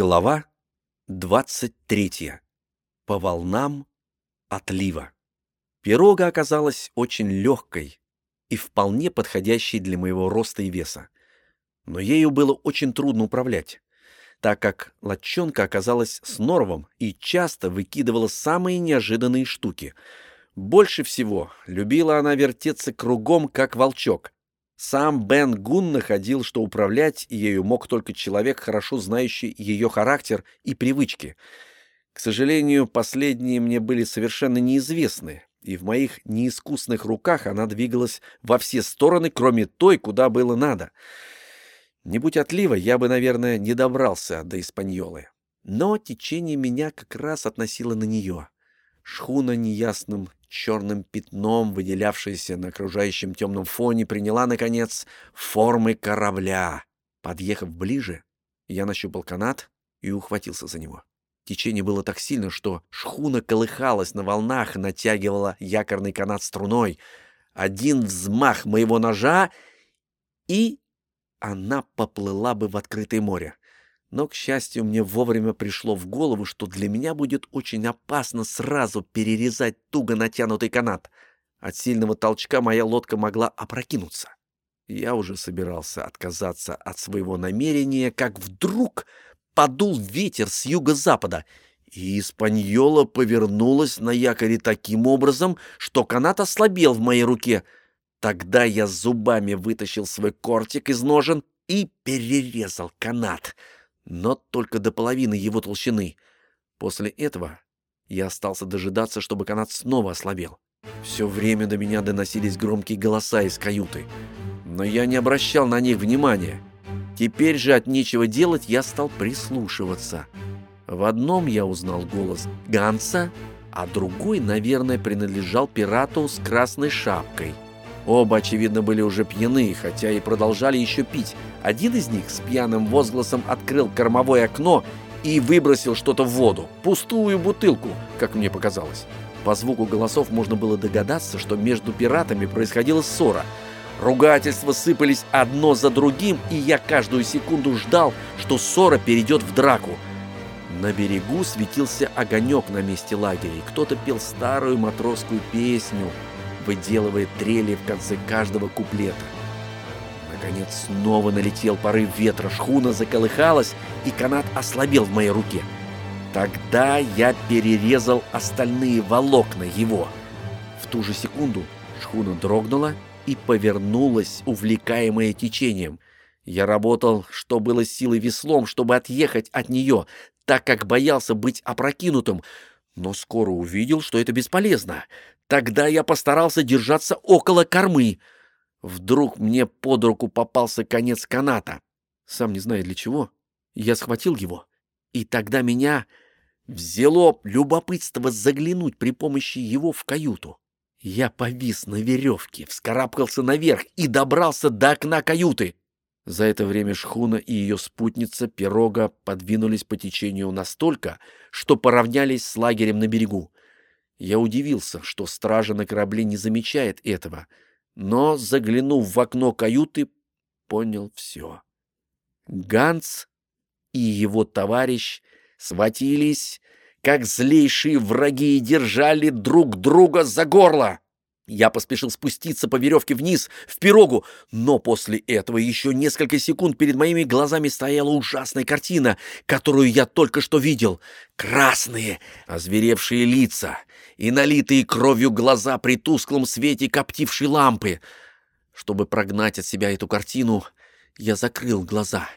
Глава 23. По волнам отлива. Пирога оказалась очень легкой и вполне подходящей для моего роста и веса. Но ею было очень трудно управлять, так как лодчонка оказалась с норовом и часто выкидывала самые неожиданные штуки. Больше всего любила она вертеться кругом, как волчок, сам Бен Гун находил, что управлять ею мог только человек, хорошо знающий ее характер и привычки. К сожалению, последние мне были совершенно неизвестны, и в моих неискусных руках она двигалась во все стороны, кроме той, куда было надо. Не будь отлива, я бы, наверное, не добрался до Испаньолы. Но течение меня как раз относило на нее. Шхуна неясным черным пятном, выделявшаяся на окружающем темном фоне, приняла, наконец, формы корабля. Подъехав ближе, я нащупал канат и ухватился за него. Течение было так сильно, что шхуна колыхалась на волнах, натягивала якорный канат струной. Один взмах моего ножа, и она поплыла бы в открытое море. Но, к счастью, мне вовремя пришло в голову, что для меня будет очень опасно сразу перерезать туго натянутый канат. От сильного толчка моя лодка могла опрокинуться. Я уже собирался отказаться от своего намерения, как вдруг подул ветер с юго-запада, и Испаньола повернулась на якоре таким образом, что канат ослабел в моей руке. Тогда я зубами вытащил свой кортик из ножен и перерезал канат — но только до половины его толщины. После этого я остался дожидаться, чтобы канат снова ослабел. Все время до меня доносились громкие голоса из каюты, но я не обращал на них внимания. Теперь же от нечего делать я стал прислушиваться. В одном я узнал голос Ганса, а другой, наверное, принадлежал пирату с красной шапкой — Оба, очевидно, были уже пьяны, хотя и продолжали еще пить. Один из них с пьяным возгласом открыл кормовое окно и выбросил что-то в воду. Пустую бутылку, как мне показалось. По звуку голосов можно было догадаться, что между пиратами происходила ссора. Ругательства сыпались одно за другим, и я каждую секунду ждал, что ссора перейдет в драку. На берегу светился огонек на месте лагеря, и кто-то пел старую матросскую песню — выделывая трели в конце каждого куплета. Наконец снова налетел порыв ветра, шхуна заколыхалась, и канат ослабел в моей руке. Тогда я перерезал остальные волокна его. В ту же секунду шхуна дрогнула и повернулась, увлекаемая течением. Я работал, что было силой веслом, чтобы отъехать от нее, так как боялся быть опрокинутым, но скоро увидел, что это бесполезно. Тогда я постарался держаться около кормы. Вдруг мне под руку попался конец каната. Сам не знаю для чего. Я схватил его, и тогда меня взяло любопытство заглянуть при помощи его в каюту. Я повис на веревке, вскарабкался наверх и добрался до окна каюты. За это время шхуна и ее спутница Пирога подвинулись по течению настолько, что поравнялись с лагерем на берегу. Я удивился, что стража на корабле не замечает этого, но, заглянув в окно каюты, понял все. Ганс и его товарищ схватились, как злейшие враги, и держали друг друга за горло. Я поспешил спуститься по веревке вниз, в пирогу, но после этого еще несколько секунд перед моими глазами стояла ужасная картина, которую я только что видел. Красные, озверевшие лица и налитые кровью глаза при тусклом свете коптившей лампы. Чтобы прогнать от себя эту картину, я закрыл глаза.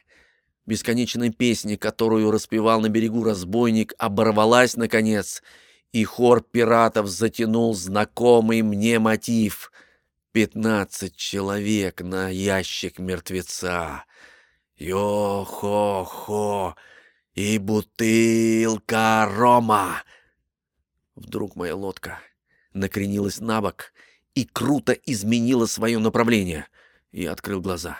Бесконечная песня, которую распевал на берегу разбойник, оборвалась, наконец — и хор пиратов затянул знакомый мне мотив. Пятнадцать человек на ящик мертвеца. Йо-хо-хо и бутылка рома. Вдруг моя лодка накренилась на бок и круто изменила свое направление. Я открыл глаза.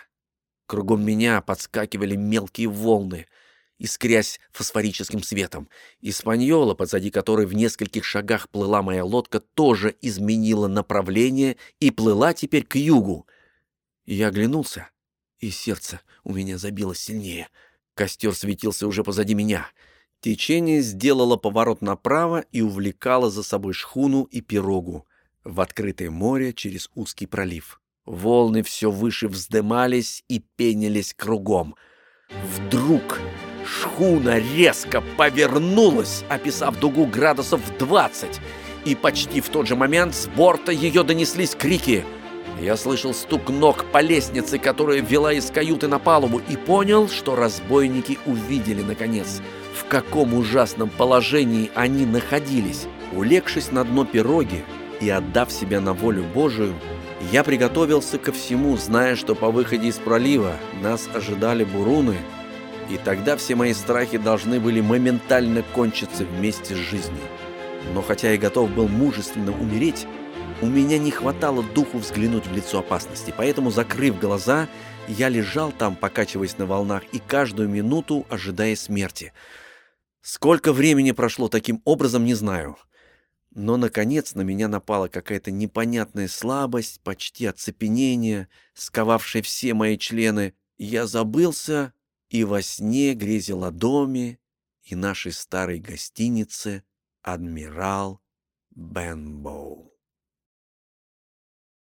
Кругом меня подскакивали мелкие волны — искрясь фосфорическим светом. Испаньола, позади которой в нескольких шагах плыла моя лодка, тоже изменила направление и плыла теперь к югу. Я оглянулся, и сердце у меня забилось сильнее. Костер светился уже позади меня. Течение сделало поворот направо и увлекало за собой шхуну и пирогу в открытое море через узкий пролив. Волны все выше вздымались и пенились кругом. Вдруг шхуна резко повернулась, описав дугу градусов 20, и почти в тот же момент с борта ее донеслись крики. Я слышал стук ног по лестнице, которая вела из каюты на палубу, и понял, что разбойники увидели, наконец, в каком ужасном положении они находились. Улегшись на дно пироги и отдав себя на волю Божию, я приготовился ко всему, зная, что по выходе из пролива нас ожидали буруны, и тогда все мои страхи должны были моментально кончиться вместе с жизнью. Но хотя я готов был мужественно умереть, у меня не хватало духу взглянуть в лицо опасности, поэтому, закрыв глаза, я лежал там, покачиваясь на волнах, и каждую минуту ожидая смерти. Сколько времени прошло таким образом, не знаю. Но, наконец, на меня напала какая-то непонятная слабость, почти оцепенение, сковавшее все мои члены. Я забылся и во сне грезил о доме и нашей старой гостинице «Адмирал Бенбоу».